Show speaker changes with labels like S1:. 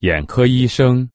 S1: 眼科医生。